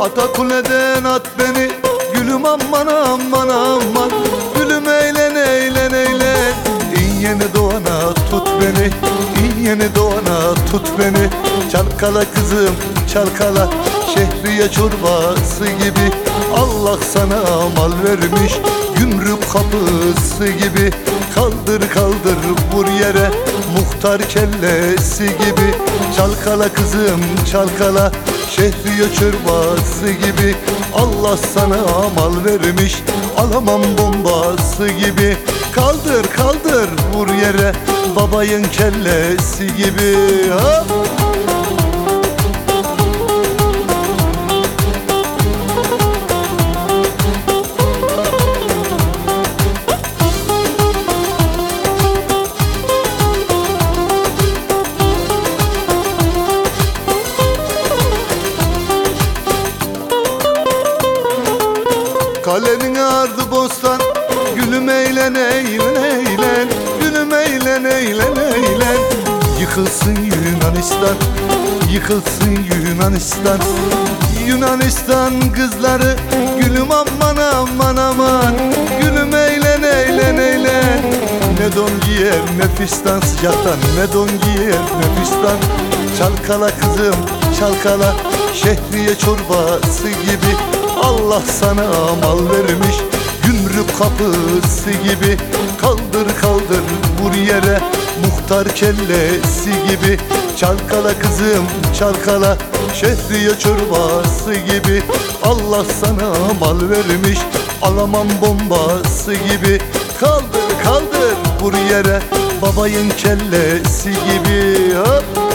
Ata kuleden at beni. Gülüm aman aman aman. Gülüm eğlen eğlen eğlen. İn yeni doğana tut beni. İn yeni doğana tut beni. Çalkala kızım çalkala. Şehriye çorbası gibi. Allah sana mal vermiş. Gümrük kapısı gibi. Kaldır kaldır vur yere. Muhtar kellesi gibi. Çalkala kızım çalkala. Şehriye çorbası gibi. Allah sana mal vermiş Alamam bombası gibi. Kaldır kaldır vur yere Babayın kellesi gibi. Ha? Kalenin ardı bostan Gülüm eğlen eğlen eğlen Gülüm eğlen eğlen eğlen Yıkılsın Yunanistan Yıkılsın Yunanistan. Yunanistan kızları Gülüm aman aman aman. Gülüm eğlen eğlen eğlen Ne don giyer ne fistan sıcaktan Ne don giyer ne fistan Çalkala kızım çalkala. Şehriye çorbası gibi Allah sana mal vermiş. Gümrük kapısı gibi Kaldır kaldır vur yere. Muhtar kellesi gibi Çalkala kızım çalkala. Şehriye çorbası gibi Allah sana mal vermiş. Alamam bombası gibi Kaldır kaldır vur yere. Babayın kellesi gibi Hop